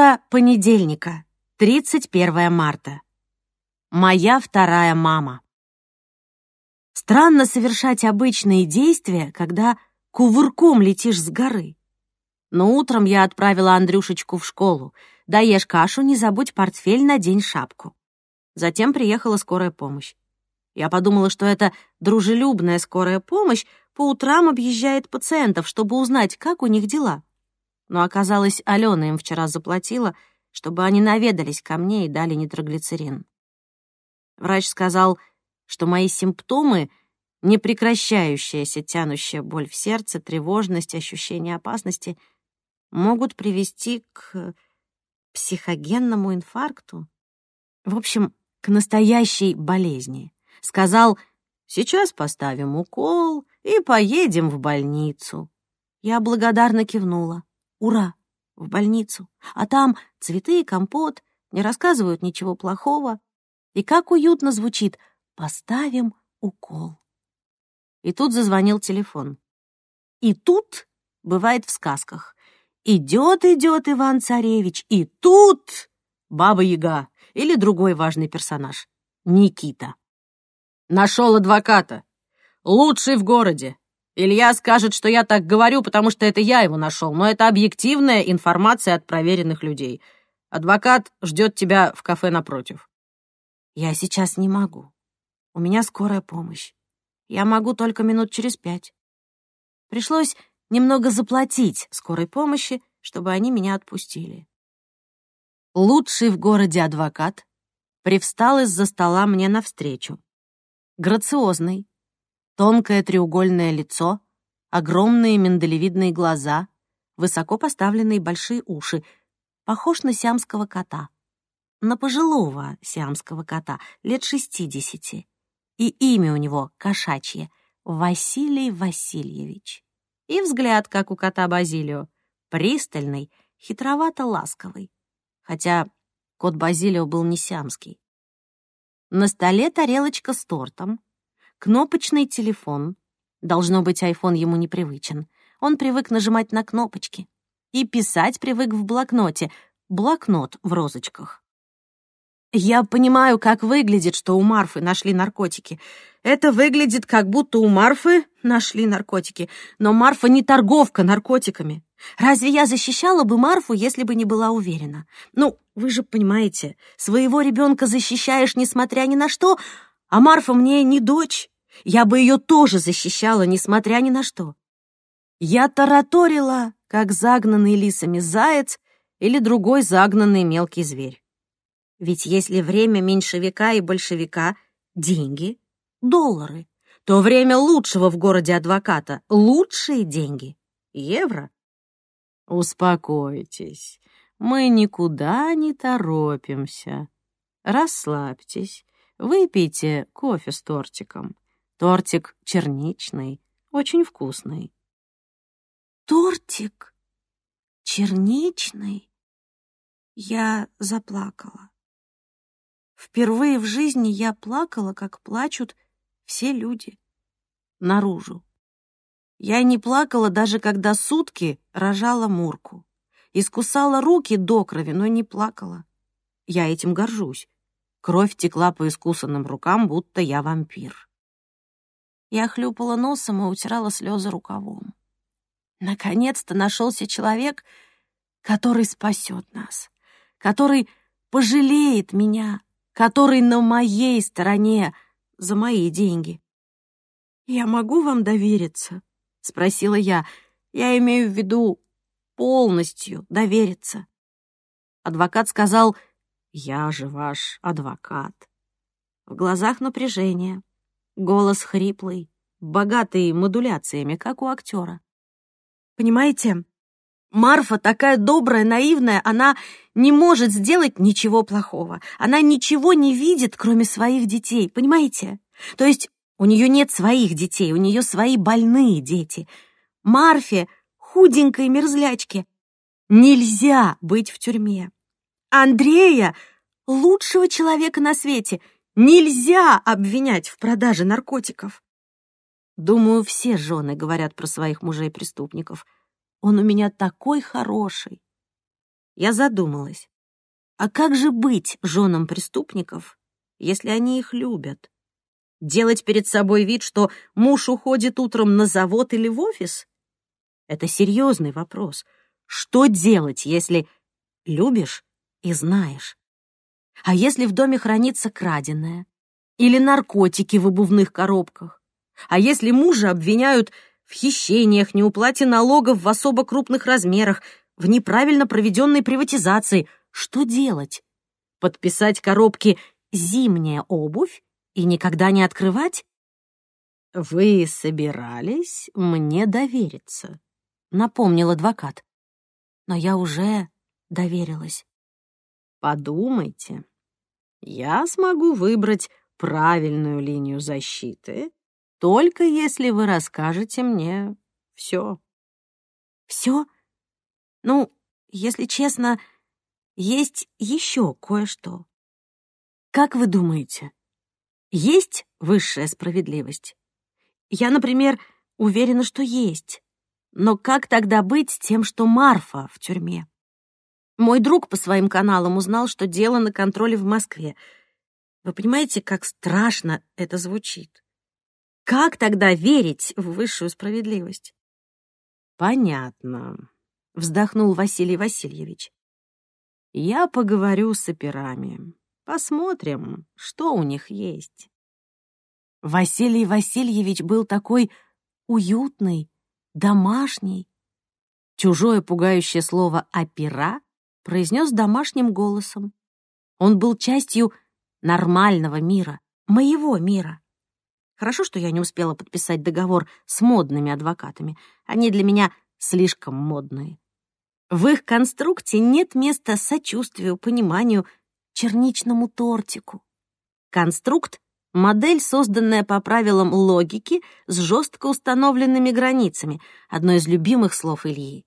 Утро понедельника, 31 марта. Моя вторая мама. Странно совершать обычные действия, когда кувырком летишь с горы. Но утром я отправила Андрюшечку в школу. Доешь кашу, не забудь портфель, надень шапку. Затем приехала скорая помощь. Я подумала, что это дружелюбная скорая помощь по утрам объезжает пациентов, чтобы узнать, как у них дела. Но оказалось, Алена им вчера заплатила, чтобы они наведались ко мне и дали нитроглицерин. Врач сказал, что мои симптомы — непрекращающаяся тянущая боль в сердце, тревожность, ощущение опасности — могут привести к психогенному инфаркту. В общем, к настоящей болезни. Сказал, сейчас поставим укол и поедем в больницу. Я благодарно кивнула. Ура! В больницу. А там цветы и компот, не рассказывают ничего плохого. И как уютно звучит «поставим укол». И тут зазвонил телефон. И тут бывает в сказках. Идет, идет Иван-царевич, и тут Баба-Яга или другой важный персонаж. Никита. Нашел адвоката. Лучший в городе. Илья скажет, что я так говорю, потому что это я его нашел, но это объективная информация от проверенных людей. Адвокат ждет тебя в кафе напротив. Я сейчас не могу. У меня скорая помощь. Я могу только минут через пять. Пришлось немного заплатить скорой помощи, чтобы они меня отпустили. Лучший в городе адвокат привстал из-за стола мне навстречу. Грациозный, тонкое треугольное лицо, огромные миндалевидные глаза, высоко поставленные большие уши, похож на сиамского кота. На пожилого сиамского кота, лет шестидесяти. И имя у него кошачье — Василий Васильевич. И взгляд, как у кота Базилио, пристальный, хитровато-ласковый хотя кот Базилио был не сиамский. На столе тарелочка с тортом, кнопочный телефон. Должно быть, айфон ему непривычен. Он привык нажимать на кнопочки. И писать привык в блокноте. Блокнот в розочках. Я понимаю, как выглядит, что у Марфы нашли наркотики. Это выглядит, как будто у Марфы нашли наркотики. Но Марфа не торговка наркотиками. Разве я защищала бы Марфу, если бы не была уверена? Ну, вы же понимаете, своего ребенка защищаешь, несмотря ни на что, а Марфа мне не дочь. Я бы ее тоже защищала, несмотря ни на что. Я тараторила, как загнанный лисами заяц или другой загнанный мелкий зверь. Ведь если время меньшевика и большевика — деньги, доллары, то время лучшего в городе адвоката — лучшие деньги — евро. Успокойтесь, мы никуда не торопимся. Расслабьтесь, выпейте кофе с тортиком. Тортик черничный, очень вкусный. Тортик черничный? Я заплакала. Впервые в жизни я плакала, как плачут все люди. Наружу. Я не плакала даже когда сутки рожала Мурку. Искусала руки до крови, но не плакала. Я этим горжусь. Кровь текла по искусанным рукам, будто я вампир. Я хлюпала носом и утирала слезы рукавом. Наконец-то нашелся человек, который спасет нас, который пожалеет меня, который на моей стороне за мои деньги. «Я могу вам довериться?» — спросила я. «Я имею в виду полностью довериться». Адвокат сказал, «Я же ваш адвокат». В глазах напряжение, голос хриплый, богатый модуляциями, как у актера. «Понимаете, Марфа такая добрая, наивная, она не может сделать ничего плохого. Она ничего не видит, кроме своих детей, понимаете? То есть у нее нет своих детей, у нее свои больные дети. Марфе, худенькой мерзлячке, нельзя быть в тюрьме. Андрея, лучшего человека на свете, нельзя обвинять в продаже наркотиков. Думаю, все жены говорят про своих мужей-преступников — он у меня такой хороший. Я задумалась. А как же быть женам преступников, если они их любят? Делать перед собой вид, что муж уходит утром на завод или в офис? Это серьезный вопрос. Что делать, если любишь и знаешь? А если в доме хранится краденое? Или наркотики в обувных коробках? А если мужа обвиняют в хищениях, неуплате налогов в особо крупных размерах, в неправильно проведенной приватизации? Что делать? Подписать коробки «Зимняя обувь» и никогда не открывать? «Вы собирались мне довериться», — напомнил адвокат. Но я уже доверилась. «Подумайте, я смогу выбрать правильную линию защиты, только если вы расскажете мне все». «Все? Ну, если честно, есть еще кое-что. Как вы думаете, есть высшая справедливость? Я, например, уверена, что есть. Но как тогда быть с тем, что Марфа в тюрьме? Мой друг по своим каналам узнал, что дело на контроле в Москве. Вы понимаете, как страшно это звучит? Как тогда верить в высшую справедливость? Понятно, вздохнул Василий Васильевич. Я поговорю с операми. Посмотрим, что у них есть. Василий Васильевич был такой уютный, домашний. Чужое пугающее слово «опера» произнес домашним голосом. Он был частью нормального мира, моего мира. Хорошо, что я не успела подписать договор с модными адвокатами. Они для меня слишком модные. В их конструкте нет места сочувствию, пониманию, черничному тортику. Конструкт — модель, созданная по правилам логики с жестко установленными границами, одно из любимых слов Ильи.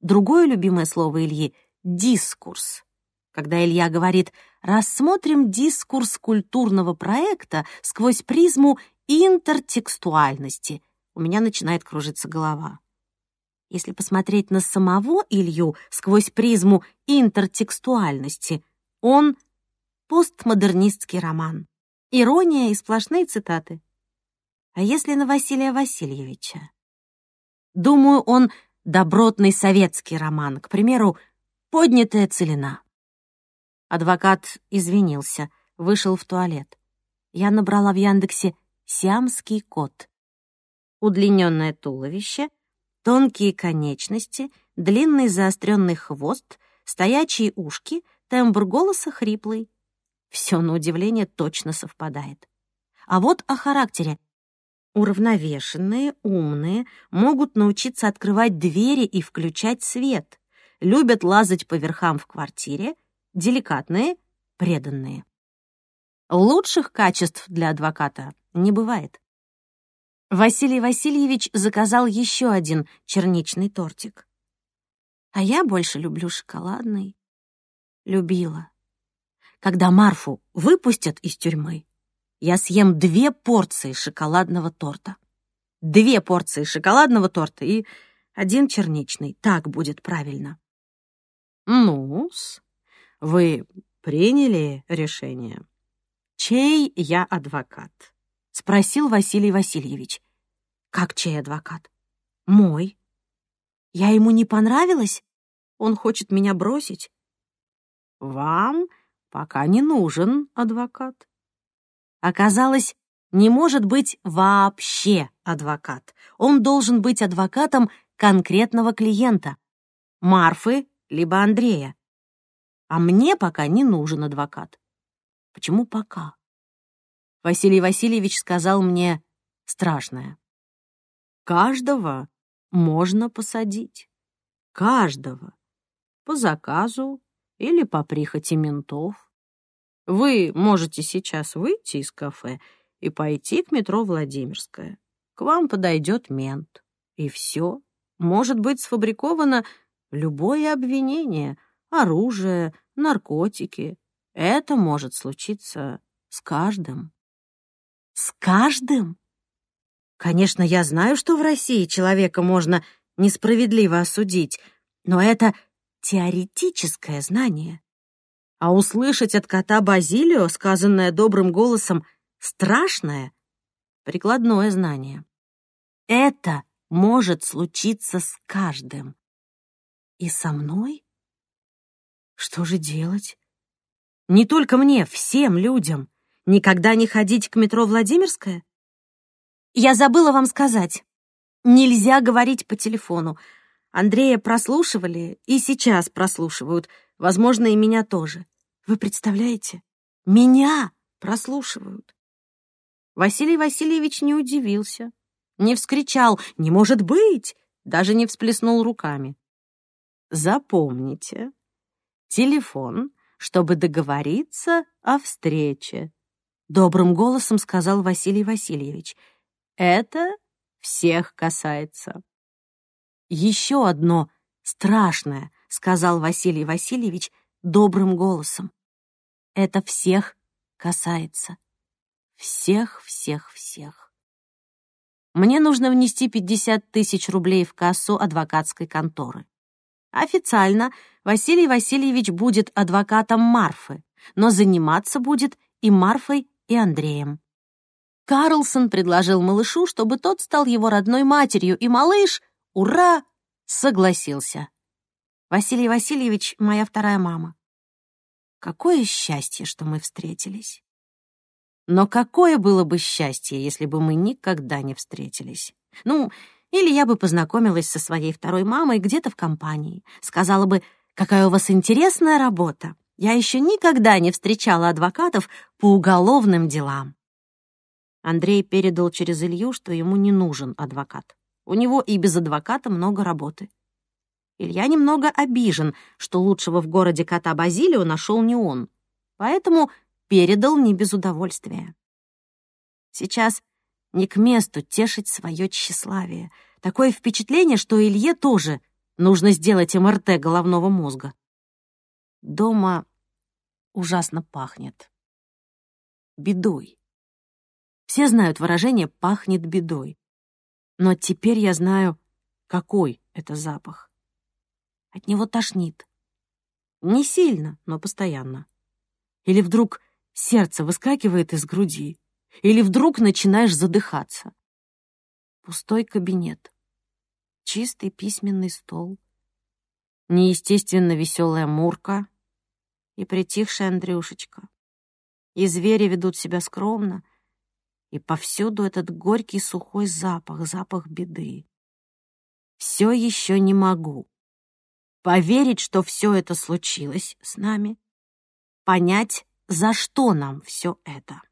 Другое любимое слово Ильи — дискурс. Когда Илья говорит «рассмотрим дискурс культурного проекта сквозь призму интертекстуальности», у меня начинает кружиться голова. Если посмотреть на самого Илью сквозь призму интертекстуальности, он постмодернистский роман. Ирония и сплошные цитаты. А если на Василия Васильевича? Думаю, он добротный советский роман, к примеру, «Поднятая целина». Адвокат извинился, вышел в туалет. Я набрала в Яндексе «Сиамский кот». Удлиненное туловище, тонкие конечности, длинный заостренный хвост, стоячие ушки, тембр голоса хриплый. Все, на удивление, точно совпадает. А вот о характере. Уравновешенные, умные, могут научиться открывать двери и включать свет, любят лазать по верхам в квартире, деликатные, преданные. Лучших качеств для адвоката не бывает. Василий Васильевич заказал еще один черничный тортик. А я больше люблю шоколадный. Любила. Когда Марфу выпустят из тюрьмы, я съем две порции шоколадного торта. Две порции шоколадного торта и один черничный. Так будет правильно. Ну-с, вы приняли решение? Чей я адвокат? Спросил Василий Васильевич. Как чей адвокат? Мой. Я ему не понравилась? Он хочет меня бросить? Вам пока не нужен адвокат. Оказалось, не может быть вообще адвокат. Он должен быть адвокатом конкретного клиента. Марфы либо Андрея. А мне пока не нужен адвокат. Почему пока? Василий Васильевич сказал мне страшное. Каждого можно посадить. Каждого. По заказу или по прихоти ментов. Вы можете сейчас выйти из кафе и пойти к метро Владимирская. К вам подойдет мент. И все. Может быть сфабриковано любое обвинение, оружие, наркотики. Это может случиться с каждым. С каждым? Конечно, я знаю, что в России человека можно несправедливо осудить, но это теоретическое знание. А услышать от кота Базилио, сказанное добрым голосом, страшное, прикладное знание. Это может случиться с каждым. И со мной? Что же делать? Не только мне, всем людям. Никогда не ходить к метро Владимирская? Я забыла вам сказать. Нельзя говорить по телефону. Андрея прослушивали и сейчас прослушивают. Возможно, и меня тоже. Вы представляете? Меня прослушивают. Василий Васильевич не удивился, не вскричал «Не может быть!», даже не всплеснул руками. Запомните, телефон, чтобы договориться о встрече, добрым голосом сказал Василий Васильевич. Это всех касается. Еще одно страшное, сказал Василий Васильевич добрым голосом. Это всех касается. Всех, всех, всех. Мне нужно внести 50 тысяч рублей в кассу адвокатской конторы. Официально Василий Васильевич будет адвокатом Марфы, но заниматься будет и Марфой, и Андреем. Карлсон предложил малышу, чтобы тот стал его родной матерью, и малыш, ура, согласился. Василий Васильевич — моя вторая мама. Какое счастье, что мы встретились. Но какое было бы счастье, если бы мы никогда не встретились? Ну, или я бы познакомилась со своей второй мамой где-то в компании, сказала бы, какая у вас интересная работа. Я еще никогда не встречала адвокатов по уголовным делам. Андрей передал через Илью, что ему не нужен адвокат. У него и без адвоката много работы. Илья немного обижен, что лучшего в городе кота Базилио нашел не он, поэтому передал не без удовольствия. Сейчас не к месту тешить свое тщеславие. Такое впечатление, что Илье тоже нужно сделать МРТ головного мозга. Дома ужасно пахнет. Бедой. Все знают выражение «пахнет бедой». Но теперь я знаю, какой это запах. От него тошнит. Не сильно, но постоянно. Или вдруг сердце выскакивает из груди. Или вдруг начинаешь задыхаться. Пустой кабинет. Чистый письменный стол. Неестественно веселая Мурка и притихшая Андрюшечка. И звери ведут себя скромно, и повсюду этот горький сухой запах, запах беды. Все еще не могу. Поверить, что все это случилось с нами, понять, за что нам все это.